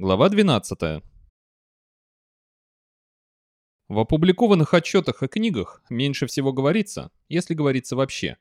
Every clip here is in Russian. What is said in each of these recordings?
Глава 12. В опубликованных отчетах и книгах меньше всего говорится, если говорится вообще,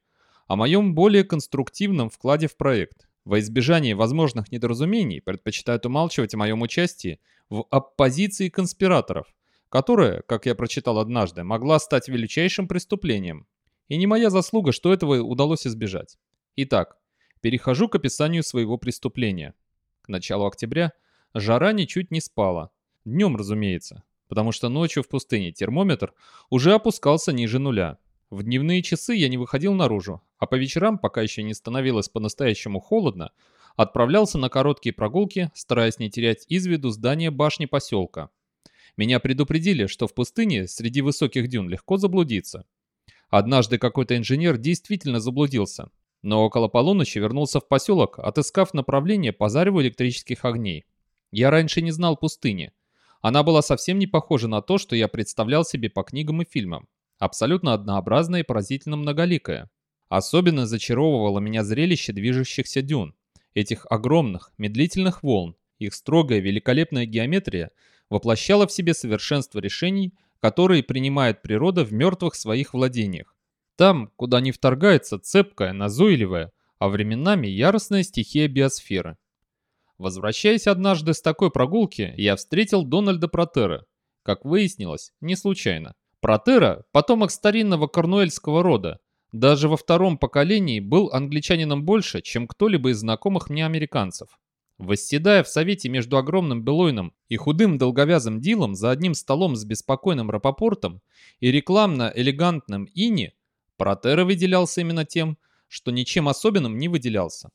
о моем более конструктивном вкладе в проект. Во избежание возможных недоразумений предпочитают умалчивать о моем участии в оппозиции конспираторов, которая, как я прочитал однажды, могла стать величайшим преступлением. И не моя заслуга, что этого удалось избежать. Итак, перехожу к описанию своего преступления. К началу октября – Жара ничуть не спала. Днем, разумеется, потому что ночью в пустыне термометр уже опускался ниже нуля. В дневные часы я не выходил наружу, а по вечерам, пока еще не становилось по-настоящему холодно, отправлялся на короткие прогулки, стараясь не терять из виду здание башни поселка. Меня предупредили, что в пустыне среди высоких дюн легко заблудиться. Однажды какой-то инженер действительно заблудился, но около полуночи вернулся в поселок, отыскав направление по зареву электрических огней. Я раньше не знал пустыни. Она была совсем не похожа на то, что я представлял себе по книгам и фильмам. Абсолютно однообразная и поразительно многоликая. Особенно зачаровывало меня зрелище движущихся дюн. Этих огромных, медлительных волн. Их строгая, великолепная геометрия воплощала в себе совершенство решений, которые принимает природа в мертвых своих владениях. Там, куда не вторгается цепкая, назойливая, а временами яростная стихия биосферы. Возвращаясь однажды с такой прогулки, я встретил Дональда Протера. Как выяснилось, не случайно. Протера – потомок старинного корнуэльского рода. Даже во втором поколении был англичанином больше, чем кто-либо из знакомых мне американцев. Восседая в совете между огромным Белойном и худым долговязым Дилом за одним столом с беспокойным Рапопортом и рекламно-элегантным Ини, Протера выделялся именно тем, что ничем особенным не выделялся.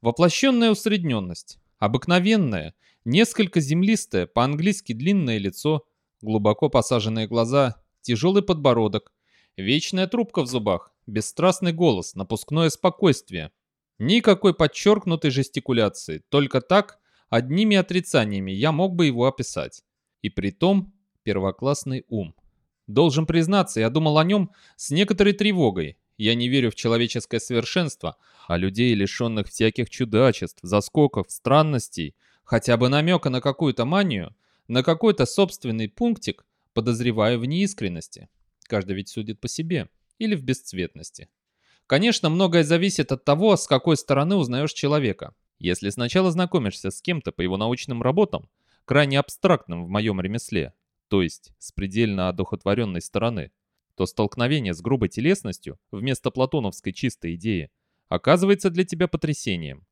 Воплощенная усредненность. Обыкновенное, несколько землистое, по-английски длинное лицо, глубоко посаженные глаза, тяжелый подбородок, вечная трубка в зубах, бесстрастный голос, напускное спокойствие. Никакой подчеркнутой жестикуляции, только так, одними отрицаниями я мог бы его описать. И при том первоклассный ум. Должен признаться, я думал о нем с некоторой тревогой, я не верю в человеческое совершенство, а людей, лишенных всяких чудачеств, заскоков, странностей, хотя бы намека на какую-то манию, на какой-то собственный пунктик, подозреваю в неискренности. Каждый ведь судит по себе. Или в бесцветности. Конечно, многое зависит от того, с какой стороны узнаешь человека. Если сначала знакомишься с кем-то по его научным работам, крайне абстрактным в моем ремесле, то есть с предельно одухотворенной стороны, то столкновение с грубой телесностью вместо платоновской чистой идеи оказывается для тебя потрясением.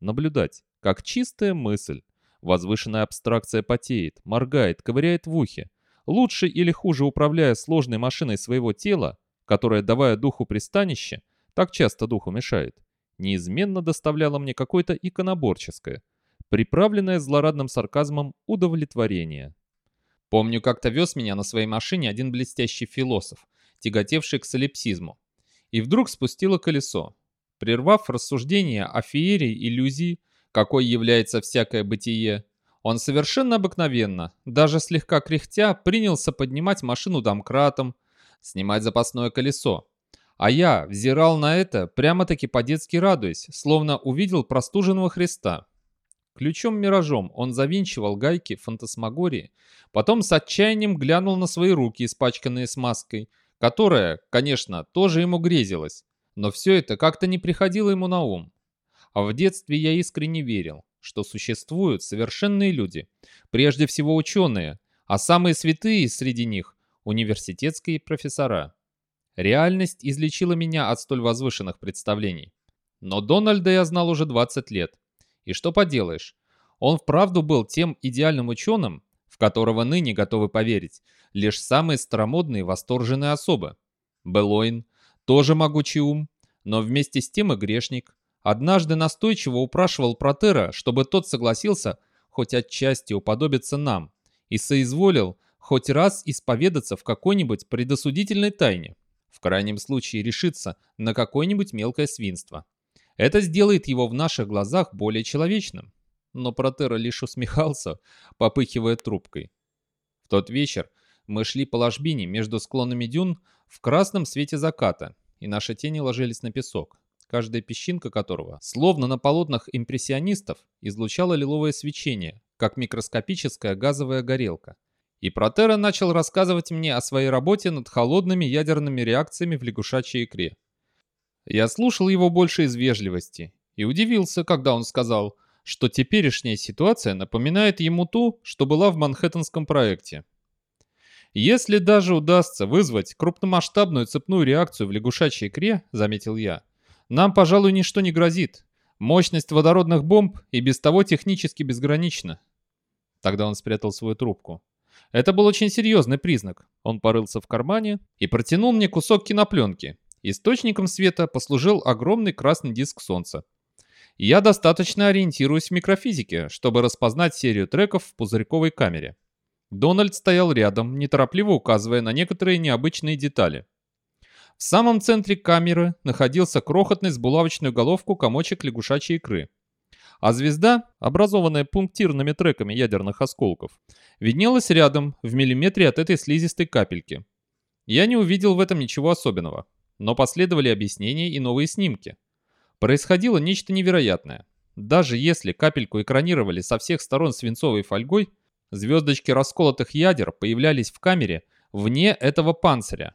Наблюдать, как чистая мысль, возвышенная абстракция потеет, моргает, ковыряет в ухе, лучше или хуже управляя сложной машиной своего тела, которая, давая духу пристанище, так часто духу мешает, неизменно доставляла мне какое-то иконоборческое, приправленное злорадным сарказмом удовлетворение. Помню, как-то вез меня на своей машине один блестящий философ, тяготевший к солипсизму. И вдруг спустило колесо. Прервав рассуждение о феерии иллюзии, какой является всякое бытие, он совершенно обыкновенно, даже слегка кряхтя, принялся поднимать машину домкратом, снимать запасное колесо. А я взирал на это, прямо-таки по-детски радуясь, словно увидел простуженного Христа. Ключом-миражом он завинчивал гайки фантасмагории, потом с отчаянием глянул на свои руки, испачканные смазкой, которая, конечно, тоже ему грезилась, но все это как-то не приходило ему на ум. А в детстве я искренне верил, что существуют совершенные люди, прежде всего ученые, а самые святые среди них – университетские профессора. Реальность излечила меня от столь возвышенных представлений. Но Дональда я знал уже 20 лет – и что поделаешь, он вправду был тем идеальным ученым, в которого ныне готовы поверить лишь самые старомодные восторженные особы. Белойн, тоже могучий ум, но вместе с тем и грешник, однажды настойчиво упрашивал Протера, чтобы тот согласился хоть отчасти уподобиться нам и соизволил хоть раз исповедаться в какой-нибудь предосудительной тайне, в крайнем случае решиться на какое-нибудь мелкое свинство. Это сделает его в наших глазах более человечным. Но Протера лишь усмехался, попыхивая трубкой. В тот вечер мы шли по ложбине между склонами дюн в красном свете заката, и наши тени ложились на песок, каждая песчинка которого, словно на полотнах импрессионистов, излучала лиловое свечение, как микроскопическая газовая горелка. И Протера начал рассказывать мне о своей работе над холодными ядерными реакциями в лягушачьей икре. Я слушал его больше из вежливости и удивился, когда он сказал, что теперешняя ситуация напоминает ему ту, что была в Манхэттенском проекте. Если даже удастся вызвать крупномасштабную цепную реакцию в лягушачьей икре, заметил я, нам, пожалуй, ничто не грозит. Мощность водородных бомб и без того технически безгранична. Тогда он спрятал свою трубку. Это был очень серьезный признак. Он порылся в кармане и протянул мне кусок кинопленки. Источником света послужил огромный красный диск солнца. Я достаточно ориентируюсь в микрофизике, чтобы распознать серию треков в пузырьковой камере. Дональд стоял рядом, неторопливо указывая на некоторые необычные детали. В самом центре камеры находился крохотный с булавочную головку комочек лягушачьей икры. А звезда, образованная пунктирными треками ядерных осколков, виднелась рядом, в миллиметре от этой слизистой капельки. Я не увидел в этом ничего особенного, но последовали объяснения и новые снимки. Происходило нечто невероятное. Даже если капельку экранировали со всех сторон свинцовой фольгой, звездочки расколотых ядер появлялись в камере вне этого панциря.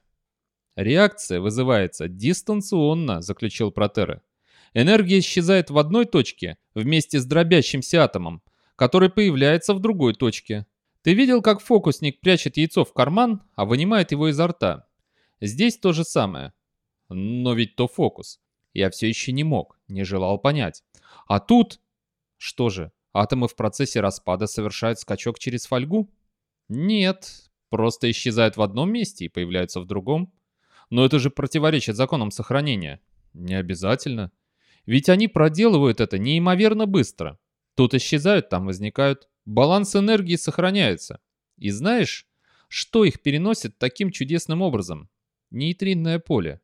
«Реакция вызывается дистанционно», — заключил Протере. «Энергия исчезает в одной точке вместе с дробящимся атомом, который появляется в другой точке. Ты видел, как фокусник прячет яйцо в карман, а вынимает его изо рта? Здесь то же самое. Но ведь то фокус. Я все еще не мог, не желал понять. А тут... Что же, атомы в процессе распада совершают скачок через фольгу? Нет, просто исчезают в одном месте и появляются в другом. Но это же противоречит законам сохранения. Не обязательно. Ведь они проделывают это неимоверно быстро. Тут исчезают, там возникают. Баланс энергии сохраняется. И знаешь, что их переносит таким чудесным образом? Нейтринное поле.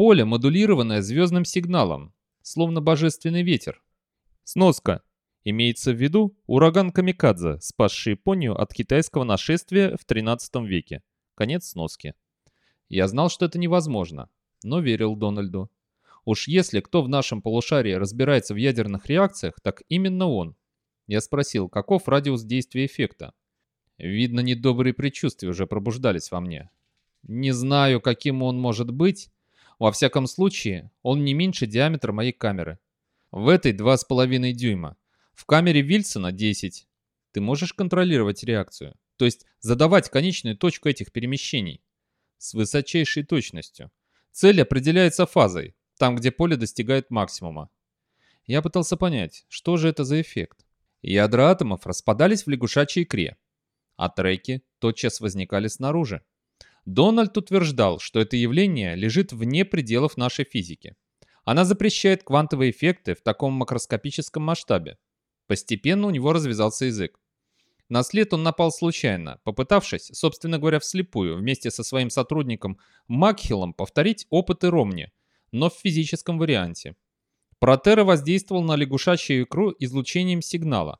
Поле, модулированное звездным сигналом, словно божественный ветер. Сноска. Имеется в виду ураган Камикадзе, спасший Японию от китайского нашествия в 13 веке. Конец сноски. Я знал, что это невозможно, но верил Дональду. Уж если кто в нашем полушарии разбирается в ядерных реакциях, так именно он. Я спросил, каков радиус действия эффекта. Видно, недобрые предчувствия уже пробуждались во мне. Не знаю, каким он может быть. Во всяком случае, он не меньше диаметра моей камеры. В этой 2,5 дюйма. В камере Вильсона 10. Ты можешь контролировать реакцию, то есть задавать конечную точку этих перемещений. С высочайшей точностью. Цель определяется фазой, там, где поле достигает максимума. Я пытался понять, что же это за эффект. Ядра атомов распадались в лягушачьей икре, а треки тотчас возникали снаружи. Дональд утверждал, что это явление лежит вне пределов нашей физики. Она запрещает квантовые эффекты в таком макроскопическом масштабе. Постепенно у него развязался язык. На след он напал случайно, попытавшись, собственно говоря, вслепую, вместе со своим сотрудником Макхиллом повторить опыты Ромни, но в физическом варианте. Протера воздействовал на лягушачью икру излучением сигнала.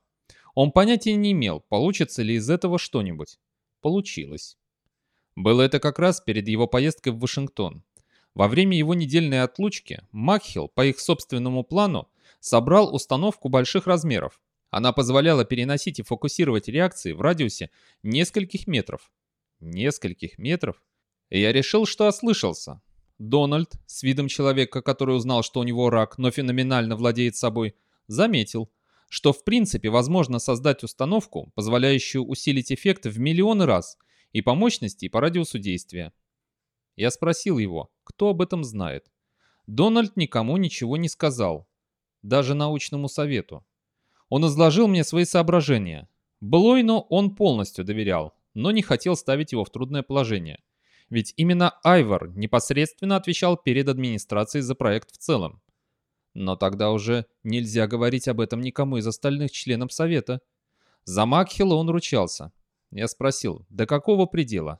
Он понятия не имел, получится ли из этого что-нибудь. Получилось. Было это как раз перед его поездкой в Вашингтон. Во время его недельной отлучки Макхилл, по их собственному плану, собрал установку больших размеров. Она позволяла переносить и фокусировать реакции в радиусе нескольких метров. Нескольких метров? Я решил, что ослышался. Дональд, с видом человека, который узнал, что у него рак, но феноменально владеет собой, заметил, что в принципе возможно создать установку, позволяющую усилить эффект в миллионы раз и по мощности, и по радиусу действия. Я спросил его, кто об этом знает. Дональд никому ничего не сказал, даже научному совету. Он изложил мне свои соображения. Блойну он полностью доверял, но не хотел ставить его в трудное положение. Ведь именно Айвор непосредственно отвечал перед администрацией за проект в целом. Но тогда уже нельзя говорить об этом никому из остальных членов совета. За Макхилла он ручался. Я спросил, до какого предела?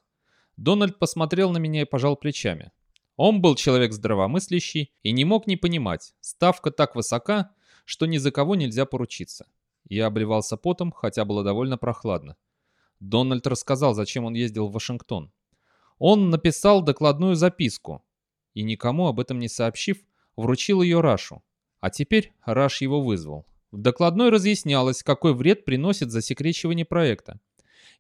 Дональд посмотрел на меня и пожал плечами. Он был человек здравомыслящий и не мог не понимать, ставка так высока, что ни за кого нельзя поручиться. Я обливался потом, хотя было довольно прохладно. Дональд рассказал, зачем он ездил в Вашингтон. Он написал докладную записку и, никому об этом не сообщив, вручил ее Рашу. А теперь Раш его вызвал. В докладной разъяснялось, какой вред приносит засекречивание проекта.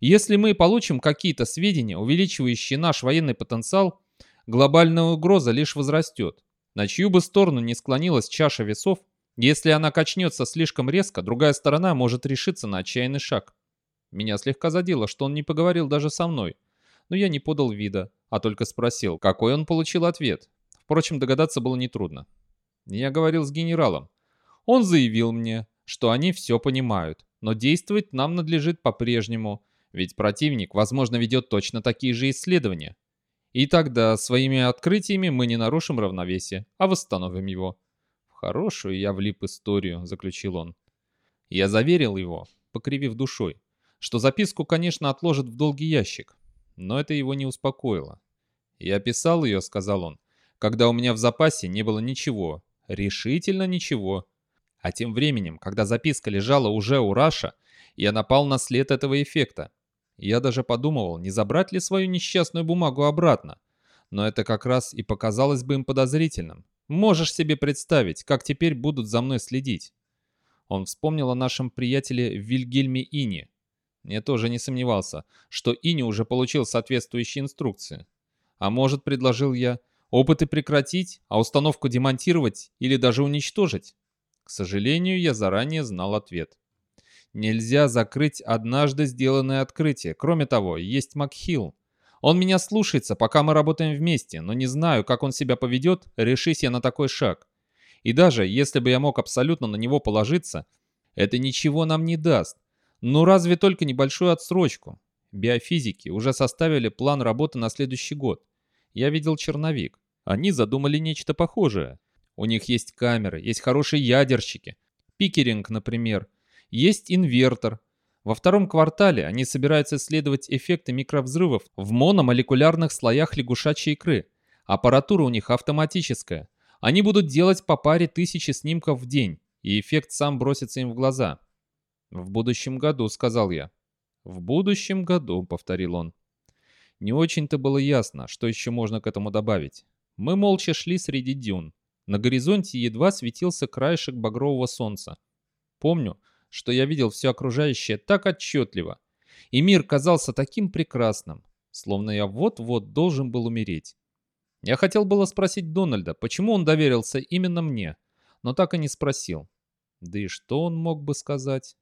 Если мы получим какие-то сведения, увеличивающие наш военный потенциал, глобальная угроза лишь возрастет. На чью бы сторону не склонилась чаша весов, если она качнется слишком резко, другая сторона может решиться на отчаянный шаг. Меня слегка задело, что он не поговорил даже со мной. Но я не подал вида, а только спросил, какой он получил ответ. Впрочем, догадаться было нетрудно. Я говорил с генералом. Он заявил мне, что они все понимают, но действовать нам надлежит по-прежнему, ведь противник, возможно, ведет точно такие же исследования. И тогда своими открытиями мы не нарушим равновесие, а восстановим его. В хорошую я влип историю, заключил он. Я заверил его, покривив душой, что записку, конечно, отложат в долгий ящик, но это его не успокоило. «Я писал ее», — сказал он, — «когда у меня в запасе не было ничего, решительно ничего, а тем временем, когда записка лежала уже у Раша, я напал на след этого эффекта. Я даже подумывал, не забрать ли свою несчастную бумагу обратно. Но это как раз и показалось бы им подозрительным. Можешь себе представить, как теперь будут за мной следить. Он вспомнил о нашем приятеле Вильгельме Ини. Я тоже не сомневался, что Ини уже получил соответствующие инструкции. А может, предложил я, опыты прекратить, а установку демонтировать или даже уничтожить? К сожалению, я заранее знал ответ. Нельзя закрыть однажды сделанное открытие. Кроме того, есть Макхилл. Он меня слушается, пока мы работаем вместе, но не знаю, как он себя поведет, решись я на такой шаг. И даже если бы я мог абсолютно на него положиться, это ничего нам не даст. Ну разве только небольшую отсрочку. Биофизики уже составили план работы на следующий год. Я видел черновик. Они задумали нечто похожее. У них есть камеры, есть хорошие ядерщики. Пикеринг, например. Есть инвертор. Во втором квартале они собираются исследовать эффекты микровзрывов в мономолекулярных слоях лягушачьей икры. Аппаратура у них автоматическая. Они будут делать по паре тысячи снимков в день, и эффект сам бросится им в глаза. «В будущем году», — сказал я. «В будущем году», — повторил он. Не очень-то было ясно, что еще можно к этому добавить. Мы молча шли среди дюн. На горизонте едва светился краешек багрового солнца. Помню, что я видел все окружающее так отчетливо, и мир казался таким прекрасным, словно я вот-вот должен был умереть. Я хотел было спросить Дональда, почему он доверился именно мне, но так и не спросил. Да и что он мог бы сказать?